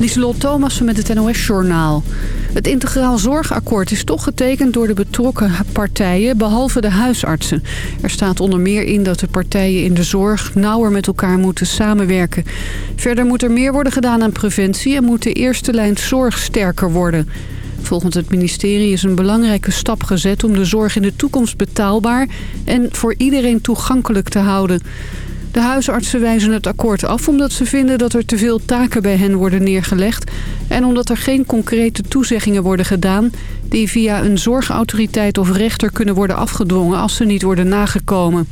Lieselot Thomassen met het NOS-journaal. Het integraal zorgakkoord is toch getekend door de betrokken partijen, behalve de huisartsen. Er staat onder meer in dat de partijen in de zorg nauwer met elkaar moeten samenwerken. Verder moet er meer worden gedaan aan preventie en moet de eerste lijn zorg sterker worden. Volgens het ministerie is een belangrijke stap gezet om de zorg in de toekomst betaalbaar en voor iedereen toegankelijk te houden. De huisartsen wijzen het akkoord af omdat ze vinden dat er te veel taken bij hen worden neergelegd... en omdat er geen concrete toezeggingen worden gedaan... die via een zorgautoriteit of rechter kunnen worden afgedwongen als ze niet worden nagekomen.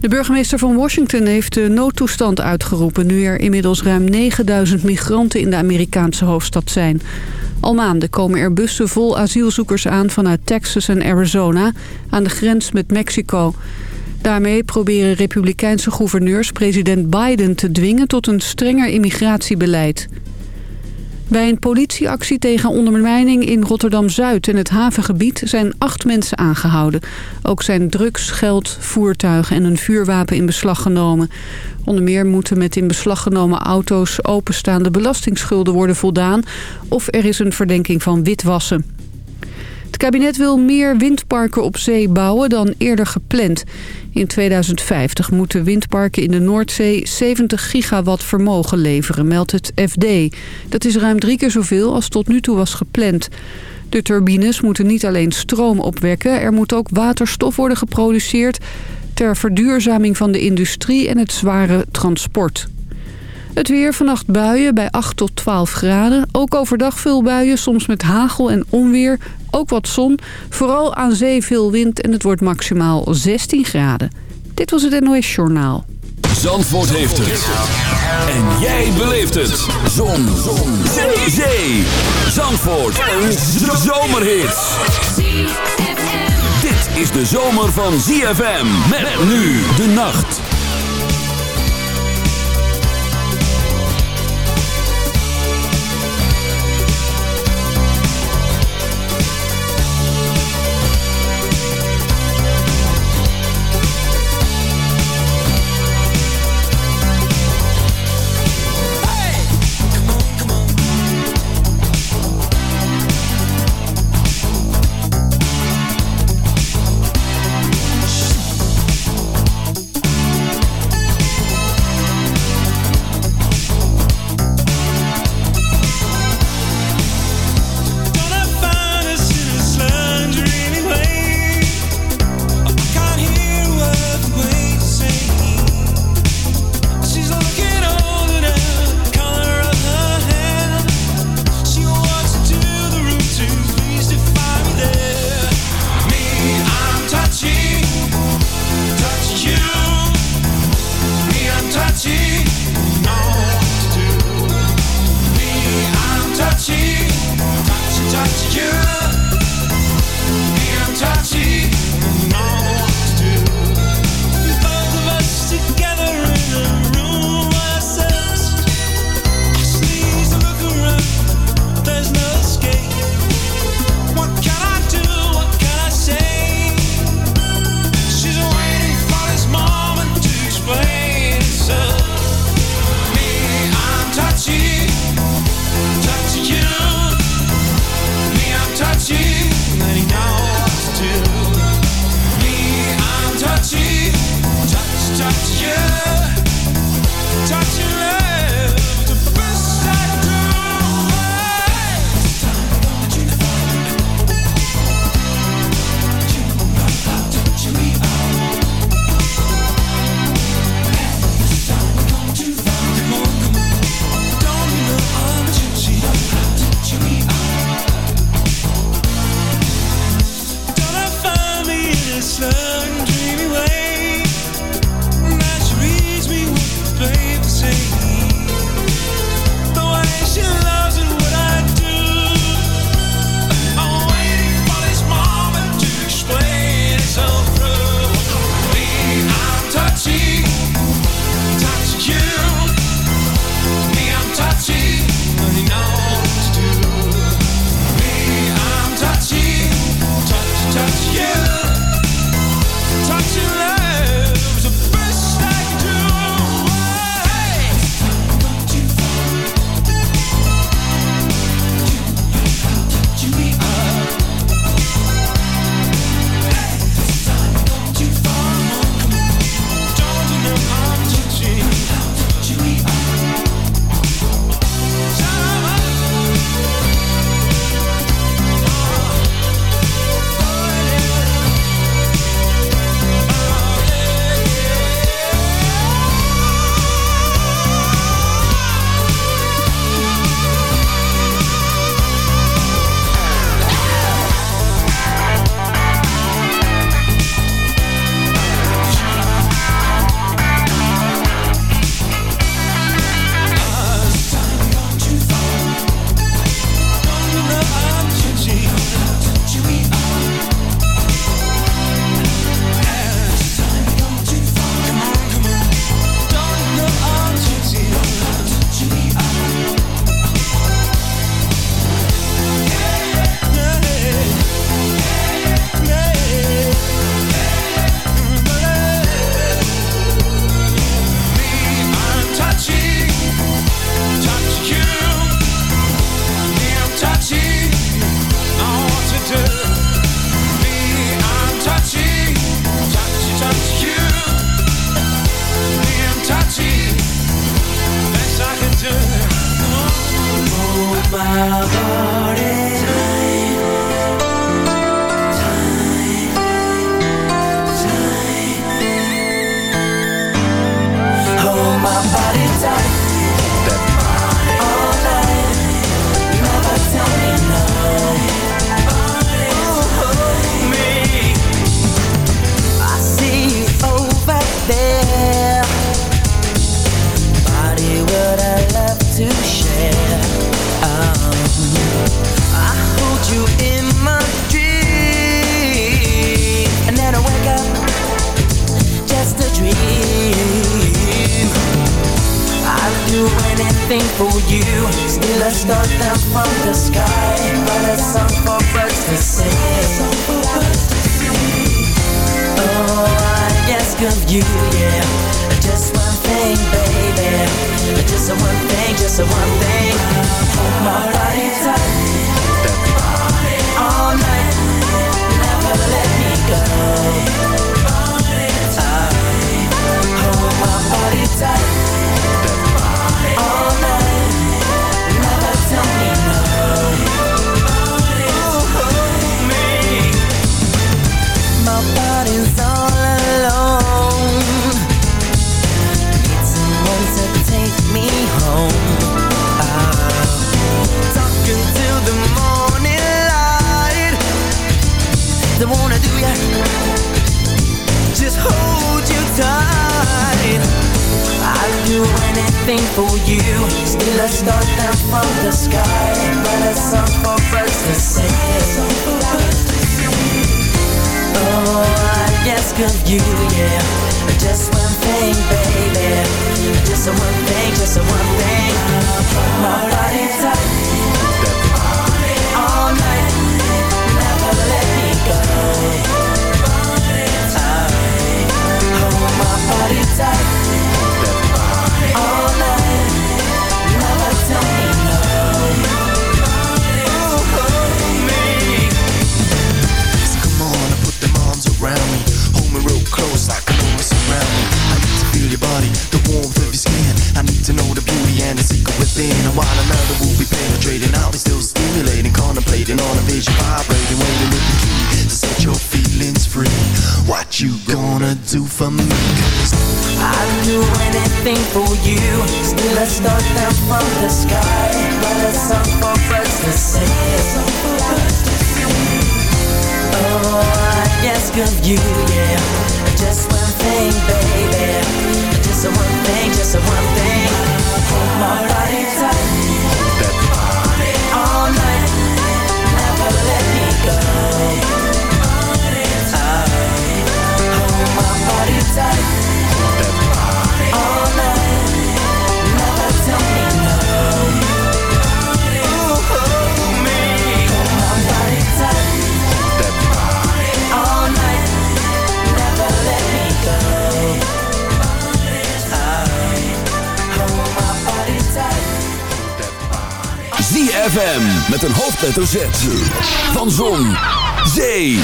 De burgemeester van Washington heeft de noodtoestand uitgeroepen... nu er inmiddels ruim 9000 migranten in de Amerikaanse hoofdstad zijn. Al maanden komen er bussen vol asielzoekers aan vanuit Texas en Arizona... aan de grens met Mexico... Daarmee proberen republikeinse gouverneurs president Biden te dwingen tot een strenger immigratiebeleid. Bij een politieactie tegen ondermijning in Rotterdam-Zuid en het havengebied zijn acht mensen aangehouden. Ook zijn drugs, geld, voertuigen en een vuurwapen in beslag genomen. Onder meer moeten met in beslag genomen auto's openstaande belastingsschulden worden voldaan... of er is een verdenking van witwassen. Kabinet wil meer windparken op zee bouwen dan eerder gepland. In 2050 moeten windparken in de Noordzee 70 gigawatt vermogen leveren, meldt het FD. Dat is ruim drie keer zoveel als tot nu toe was gepland. De turbines moeten niet alleen stroom opwekken, er moet ook waterstof worden geproduceerd... ter verduurzaming van de industrie en het zware transport. Het weer vannacht buien bij 8 tot 12 graden. Ook overdag veel buien, soms met hagel en onweer. Ook wat zon. Vooral aan zee veel wind en het wordt maximaal 16 graden. Dit was het NOS Journaal. Zandvoort heeft het. En jij beleeft het. Zon. zon. Zee. zee. Zandvoort. Een zomerhit. Dit is de zomer van ZFM. Met nu de nacht. ask of you, yeah. Just one thing, baby. Just one thing, just one thing. Hold my body met een hoofdletter Z. Van Zon, Zee,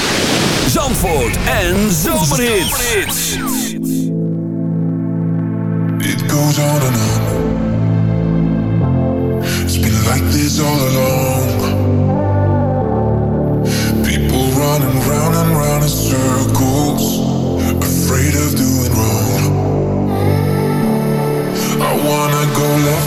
Zandvoort en Zomerhits. It goes on and on. It's been like this all along. People running round and round in circles. Afraid of doing wrong. I wanna go left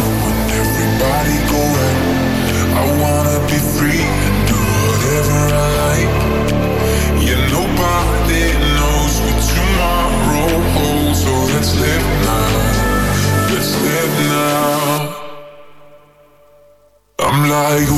I'm like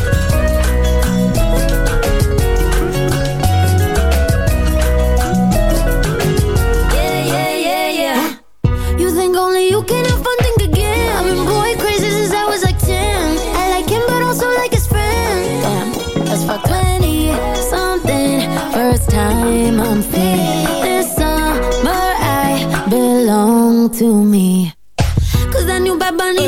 Me. Cause that new Bad Bunny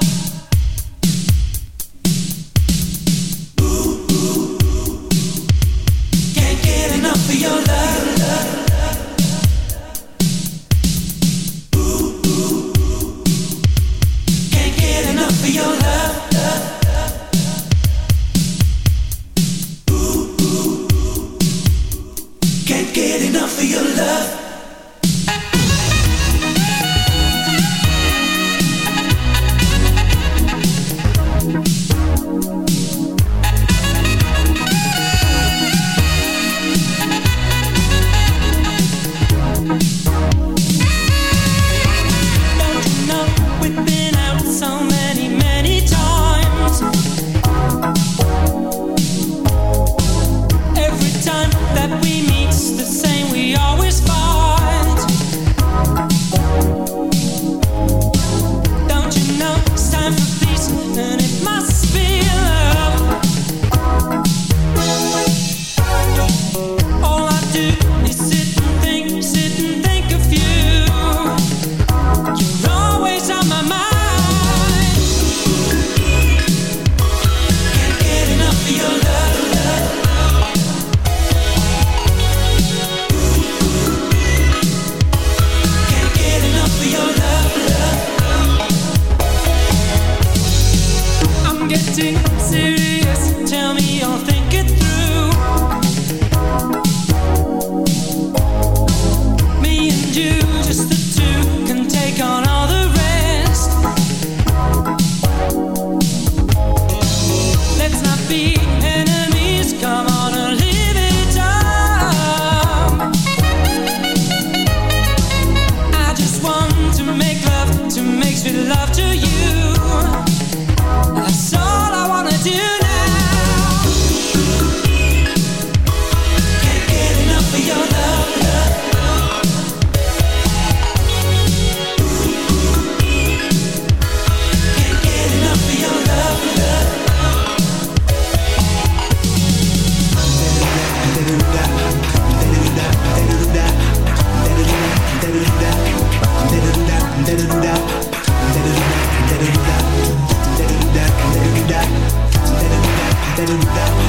that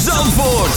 Zandvoort.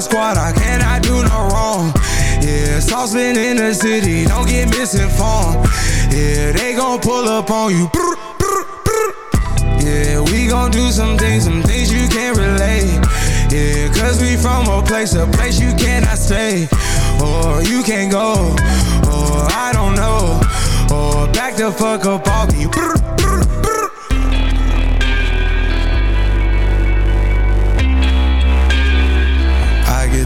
Squad, I cannot do no wrong. Yeah, saucepan in the city, don't get misinformed. Yeah, they gon' pull up on you. Yeah, we gon' do some things, some things you can't relate. Yeah, cause we from a place, a place you cannot stay. Or you can't go, or I don't know. Or back the fuck up off me.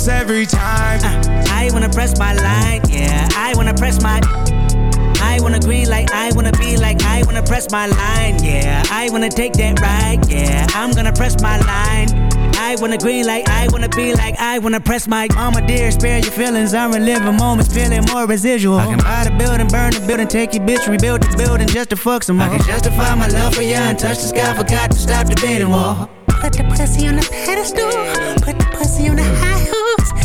those every time. Uh, I wanna press my line, yeah. I wanna press my. I wanna green like I wanna be like I wanna press my line, yeah. I wanna take that ride, yeah. I'm gonna press my line. I wanna green like I wanna be like I wanna press my mama dear spare your feelings I'm reliving moments feeling more residual I can buy the building burn the building take your bitch rebuild the building just to fuck some more I can justify my love for you and touch the sky forgot to stop the debating war Put the pussy on the pedestal Put the pussy on the high horse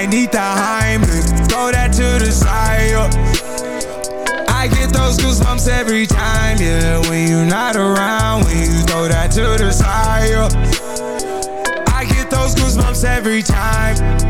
I need the Heimlich Throw that to the side I get those goosebumps every time, yeah. When you're not around When you throw that to the side I get those goosebumps every time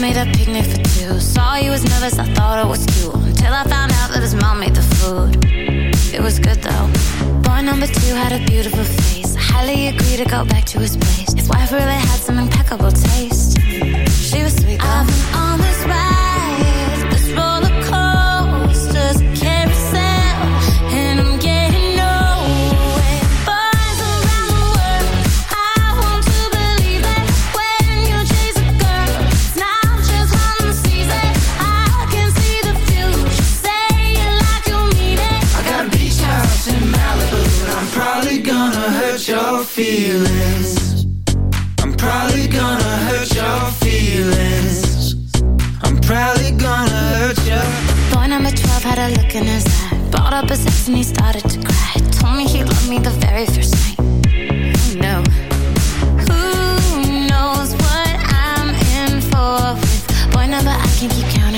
Made a picnic for two. Saw you was nervous, I thought it was cute. Until I found out that his mom made the food. It was good though. Boy number two had a beautiful face. I highly agree to go back to his place. His wife really had some impeccable taste. She was sweet. Feelings. I'm probably gonna hurt your feelings. I'm probably gonna hurt you. Boy number 12 had a look in his eye. Brought up his ex he started to cry. Told me he loved me the very first night. Who knew? Who knows what I'm in for boy number I can't keep count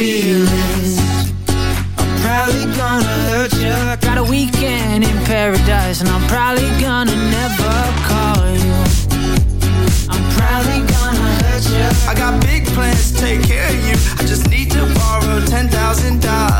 feelings. I'm probably gonna hurt you Got a weekend in paradise And I'm probably gonna never call you. I'm probably gonna hurt you I got big plans to take care of you. I just need to borrow $10,000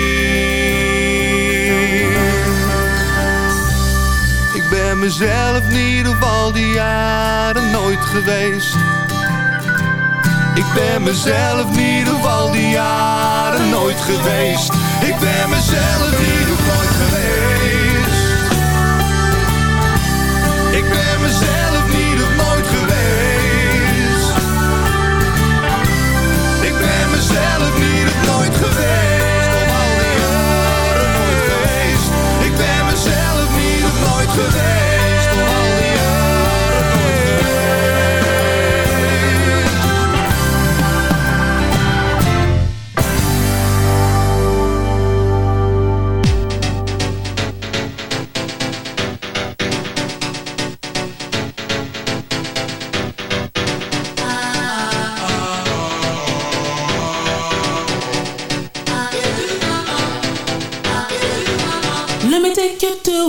Mezelf in ieder geval die jaren nooit geweest. Ik ben mezelf in ieder geval die jaren nooit geweest. Ik ben mezelf ieder geval nooit geweest. Ik ben mezelf ieder geval nooit geweest. Ik ben mezelf ieder geval nooit geweest.